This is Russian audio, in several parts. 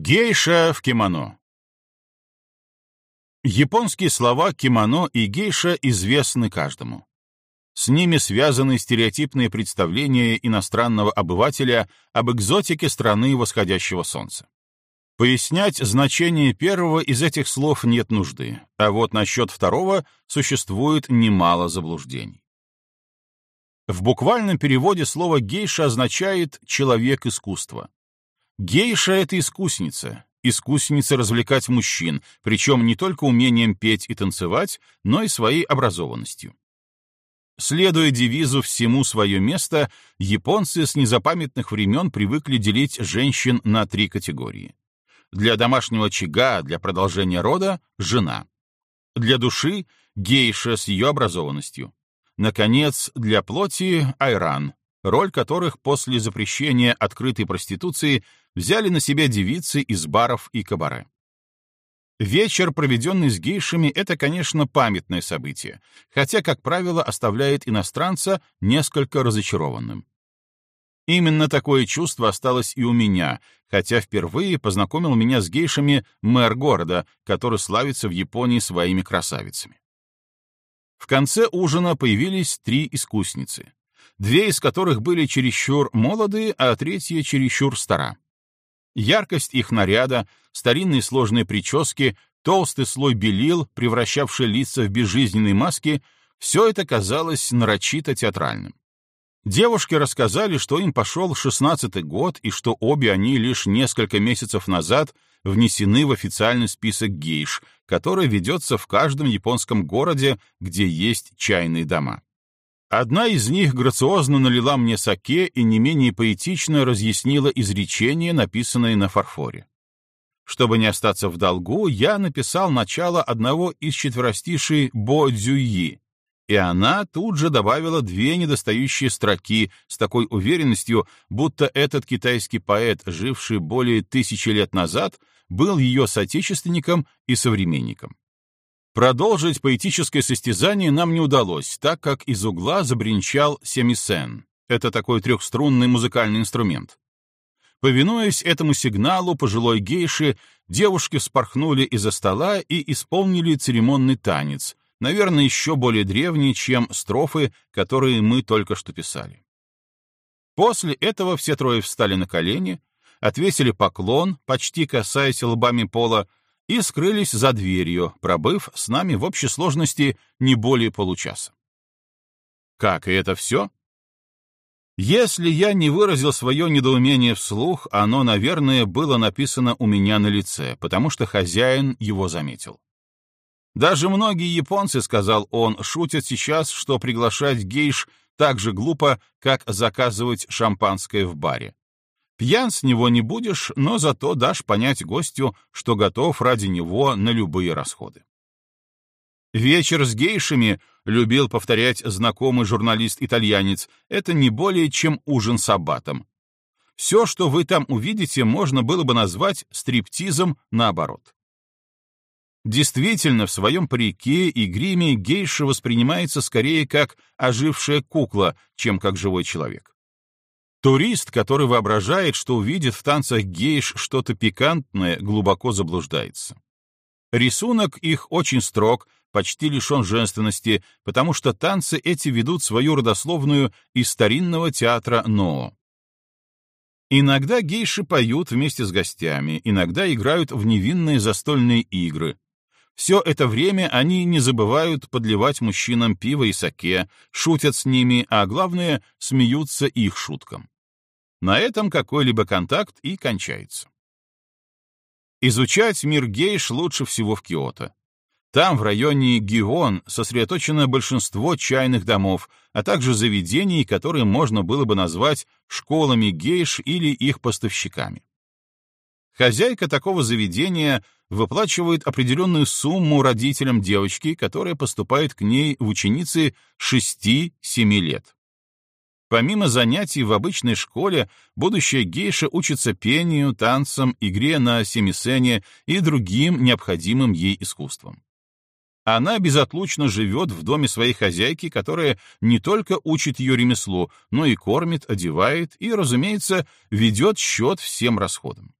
Гейша в кимоно. Японские слова «кимоно» и «гейша» известны каждому. С ними связаны стереотипные представления иностранного обывателя об экзотике страны восходящего солнца. Пояснять значение первого из этих слов нет нужды, а вот насчет второго существует немало заблуждений. В буквальном переводе слово «гейша» означает «человек искусства». Гейша — это искусница, искусница развлекать мужчин, причем не только умением петь и танцевать, но и своей образованностью. Следуя девизу «всему свое место», японцы с незапамятных времен привыкли делить женщин на три категории. Для домашнего очага, для продолжения рода — жена. Для души — гейша с ее образованностью. Наконец, для плоти — айран, роль которых после запрещения открытой проституции взяли на себя девицы из баров и кабаре. Вечер, проведенный с гейшами, это, конечно, памятное событие, хотя, как правило, оставляет иностранца несколько разочарованным. Именно такое чувство осталось и у меня, хотя впервые познакомил меня с гейшами мэр города, который славится в Японии своими красавицами. В конце ужина появились три искусницы, две из которых были чересчур молоды, а третья чересчур стара. Яркость их наряда, старинные сложные прически, толстый слой белил, превращавший лица в безжизненные маски — все это казалось нарочито театральным. Девушки рассказали, что им пошел шестнадцатый год и что обе они лишь несколько месяцев назад внесены в официальный список гейш, который ведется в каждом японском городе, где есть чайные дома. Одна из них грациозно налила мне саке и не менее поэтично разъяснила изречение, написанное на фарфоре. Чтобы не остаться в долгу, я написал начало одного из четверостишей Бо Цзюйи, и она тут же добавила две недостающие строки с такой уверенностью, будто этот китайский поэт, живший более тысячи лет назад, был ее соотечественником и современником. Продолжить поэтическое состязание нам не удалось, так как из угла забринчал семисен. Это такой трехструнный музыкальный инструмент. Повинуясь этому сигналу пожилой гейши, девушки вспорхнули из-за стола и исполнили церемонный танец, наверное, еще более древний, чем строфы, которые мы только что писали. После этого все трое встали на колени, отвесили поклон, почти касаясь лбами пола, и скрылись за дверью, пробыв с нами в общей сложности не более получаса. Как, и это все? Если я не выразил свое недоумение вслух, оно, наверное, было написано у меня на лице, потому что хозяин его заметил. Даже многие японцы, сказал он, шутят сейчас, что приглашать гейш так же глупо, как заказывать шампанское в баре. Пьян с него не будешь, но зато дашь понять гостю, что готов ради него на любые расходы. Вечер с гейшами, любил повторять знакомый журналист-итальянец, это не более чем ужин с аббатом. Все, что вы там увидите, можно было бы назвать стриптизом наоборот. Действительно, в своем парике и гриме гейша воспринимается скорее как ожившая кукла, чем как живой человек. Турист, который воображает, что увидит в танцах гейш что-то пикантное, глубоко заблуждается. Рисунок их очень строг, почти лишен женственности, потому что танцы эти ведут свою родословную из старинного театра Ноо. Иногда гейши поют вместе с гостями, иногда играют в невинные застольные игры. Все это время они не забывают подливать мужчинам пиво и саке, шутят с ними, а главное, смеются их шуткам. На этом какой-либо контакт и кончается. Изучать мир гейш лучше всего в Киото. Там, в районе Гион, сосредоточено большинство чайных домов, а также заведений, которые можно было бы назвать школами гейш или их поставщиками. Хозяйка такого заведения выплачивает определенную сумму родителям девочки, которая поступает к ней в ученицы 6-7 лет. Помимо занятий в обычной школе, будущая гейша учится пению, танцам, игре на семисене и другим необходимым ей искусствам. Она безотлучно живет в доме своей хозяйки, которая не только учит ее ремеслу, но и кормит, одевает и, разумеется, ведет счет всем расходам.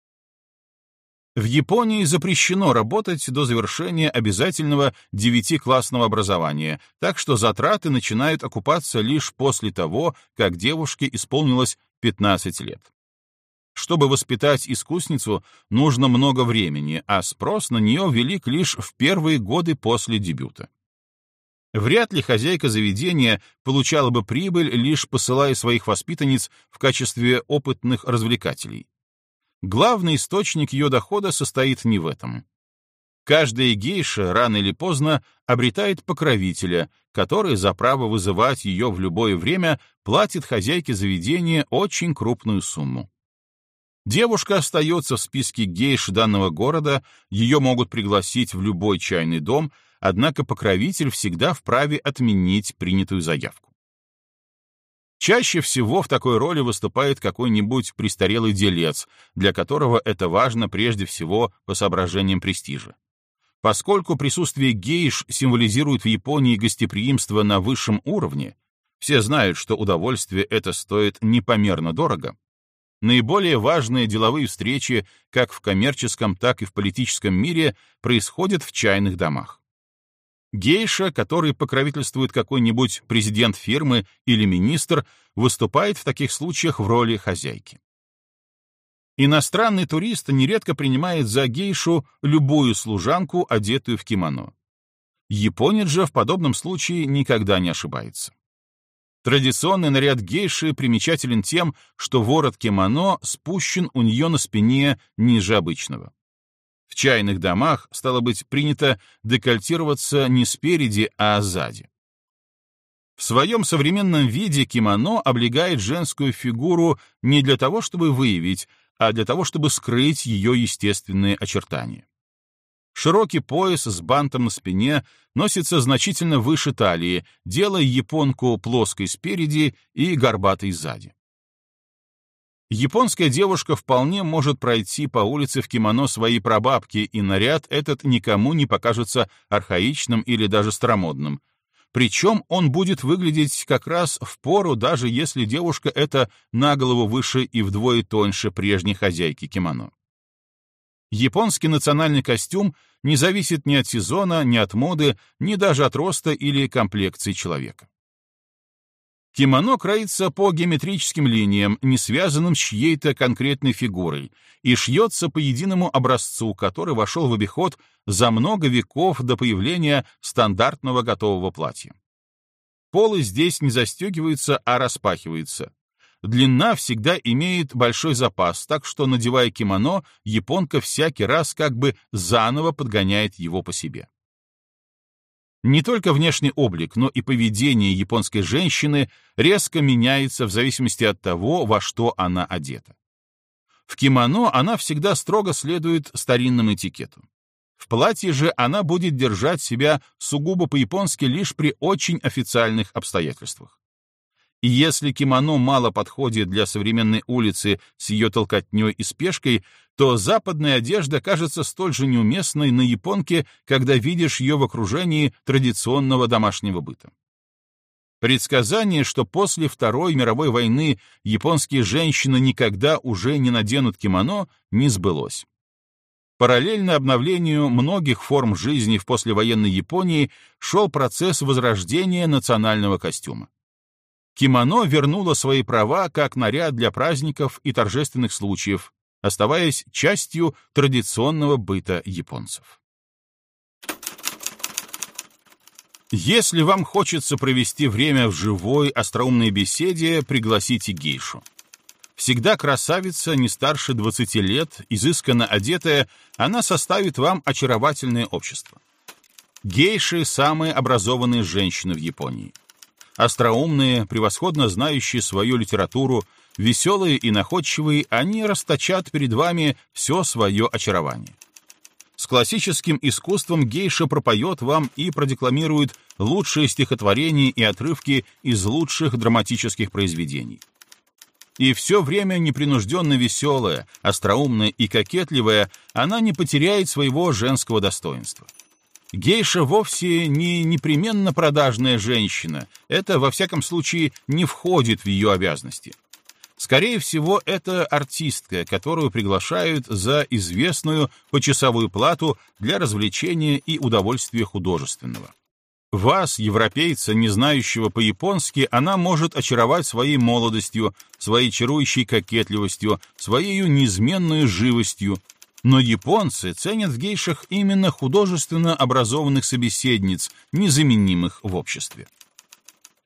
В Японии запрещено работать до завершения обязательного девятиклассного образования, так что затраты начинают окупаться лишь после того, как девушке исполнилось 15 лет. Чтобы воспитать искусницу, нужно много времени, а спрос на нее велик лишь в первые годы после дебюта. Вряд ли хозяйка заведения получала бы прибыль, лишь посылая своих воспитанниц в качестве опытных развлекателей. Главный источник ее дохода состоит не в этом. Каждая гейша рано или поздно обретает покровителя, который за право вызывать ее в любое время платит хозяйке заведения очень крупную сумму. Девушка остается в списке гейш данного города, ее могут пригласить в любой чайный дом, однако покровитель всегда вправе отменить принятую заявку. Чаще всего в такой роли выступает какой-нибудь престарелый делец, для которого это важно прежде всего по соображениям престижа. Поскольку присутствие гейш символизирует в Японии гостеприимство на высшем уровне, все знают, что удовольствие это стоит непомерно дорого, наиболее важные деловые встречи как в коммерческом, так и в политическом мире происходят в чайных домах. Гейша, который покровительствует какой-нибудь президент фирмы или министр, выступает в таких случаях в роли хозяйки. Иностранный турист нередко принимает за гейшу любую служанку, одетую в кимоно. Японец же в подобном случае никогда не ошибается. Традиционный наряд гейши примечателен тем, что ворот кимоно спущен у нее на спине ниже обычного. В чайных домах, стало быть, принято декольтироваться не спереди, а сзади. В своем современном виде кимоно облегает женскую фигуру не для того, чтобы выявить, а для того, чтобы скрыть ее естественные очертания. Широкий пояс с бантом на спине носится значительно выше талии, делая японку плоской спереди и горбатой сзади. Японская девушка вполне может пройти по улице в кимоно своей прабабки, и наряд этот никому не покажется архаичным или даже старомодным. Причем он будет выглядеть как раз в пору, даже если девушка эта на голову выше и вдвое тоньше прежней хозяйки кимоно. Японский национальный костюм не зависит ни от сезона, ни от моды, ни даже от роста или комплекции человека. Кимоно кроится по геометрическим линиям, не связанным с чьей-то конкретной фигурой, и шьется по единому образцу, который вошел в обиход за много веков до появления стандартного готового платья. Полы здесь не застегиваются, а распахиваются. Длина всегда имеет большой запас, так что, надевая кимоно, японка всякий раз как бы заново подгоняет его по себе. Не только внешний облик, но и поведение японской женщины резко меняется в зависимости от того, во что она одета. В кимоно она всегда строго следует старинному этикету. В платье же она будет держать себя сугубо по-японски лишь при очень официальных обстоятельствах. И если кимоно мало подходит для современной улицы с ее толкотней и спешкой, то западная одежда кажется столь же неуместной на японке, когда видишь ее в окружении традиционного домашнего быта. Предсказание, что после Второй мировой войны японские женщины никогда уже не наденут кимоно, не сбылось. Параллельно обновлению многих форм жизни в послевоенной Японии шел процесс возрождения национального костюма. Кимоно вернуло свои права как наряд для праздников и торжественных случаев, оставаясь частью традиционного быта японцев. Если вам хочется провести время в живой, остроумной беседе, пригласите гейшу. Всегда красавица, не старше 20 лет, изысканно одетая, она составит вам очаровательное общество. Гейши — самые образованные женщины в Японии. Остроумные, превосходно знающие свою литературу, веселые и находчивые, они расточат перед вами все свое очарование. С классическим искусством гейша пропоет вам и продекламирует лучшие стихотворения и отрывки из лучших драматических произведений. И все время непринужденно веселая, остроумная и кокетливая, она не потеряет своего женского достоинства. Гейша вовсе не непременно продажная женщина, это, во всяком случае, не входит в ее обязанности. Скорее всего, это артистка, которую приглашают за известную почасовую плату для развлечения и удовольствия художественного. Вас, европейца, не знающего по-японски, она может очаровать своей молодостью, своей чарующей кокетливостью, своей неизменной живостью. Но японцы ценят в гейшах именно художественно образованных собеседниц, незаменимых в обществе.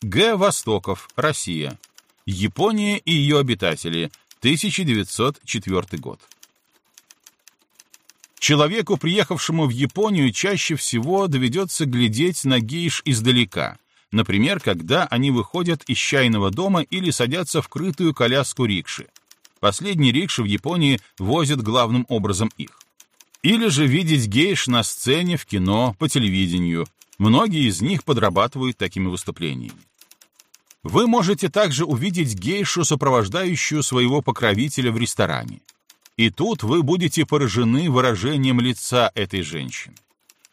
Г. Востоков, Россия. Япония и ее обитатели, 1904 год. Человеку, приехавшему в Японию, чаще всего доведется глядеть на гейш издалека, например, когда они выходят из чайного дома или садятся в крытую коляску рикши. Последние рикши в Японии возят главным образом их. Или же видеть гейш на сцене, в кино, по телевидению. Многие из них подрабатывают такими выступлениями. Вы можете также увидеть гейшу, сопровождающую своего покровителя в ресторане. И тут вы будете поражены выражением лица этой женщины.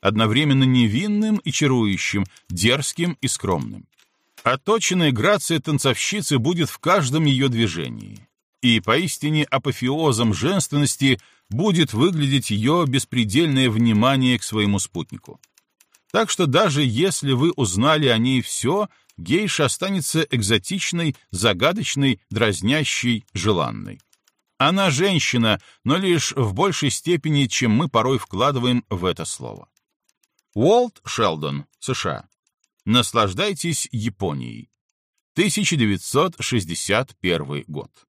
Одновременно невинным и чарующим, дерзким и скромным. Отточенная грация танцовщицы будет в каждом ее движении. И поистине апофеозом женственности будет выглядеть ее беспредельное внимание к своему спутнику. Так что даже если вы узнали о ней все, гейша останется экзотичной, загадочной, дразнящей, желанной. Она женщина, но лишь в большей степени, чем мы порой вкладываем в это слово. Уолт Шелдон, США. Наслаждайтесь Японией. 1961 год.